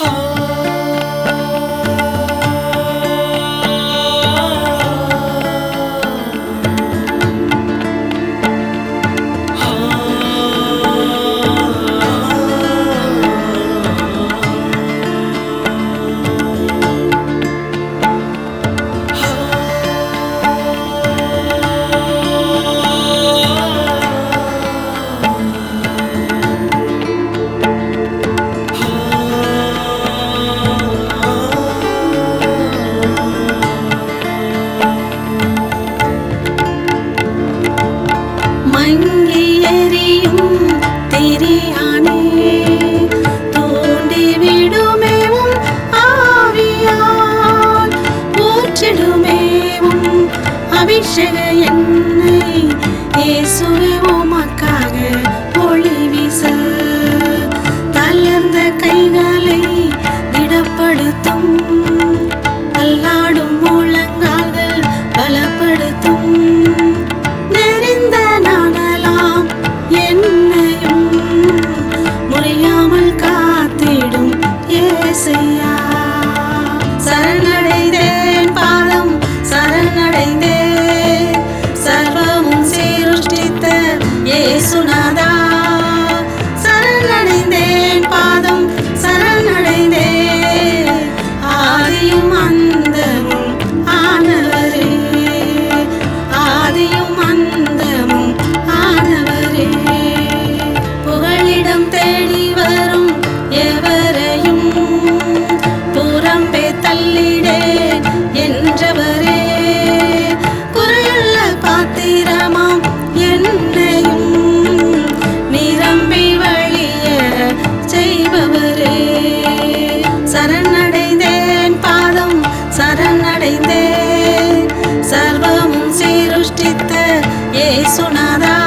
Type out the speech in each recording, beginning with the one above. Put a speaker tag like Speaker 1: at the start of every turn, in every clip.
Speaker 1: Oh. ரட்சிஷக என்னை. இயேசுவே உமக்காக es una eso nada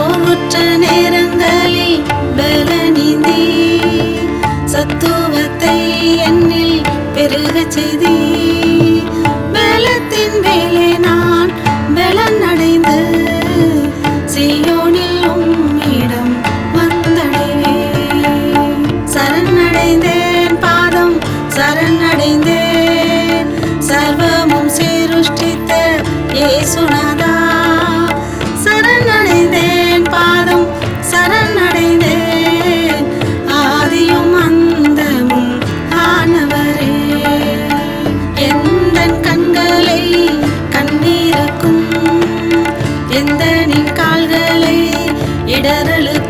Speaker 1: சோர்வுற்ற நேரங்களில் பலனிந்தே சத்துவத்தை என்னில் பெருகச் செய்தே. சரணடைந்தேன் சர்வமும் சீருஷ்டித்த ஏசுநாத கால்களை இடரழுத்த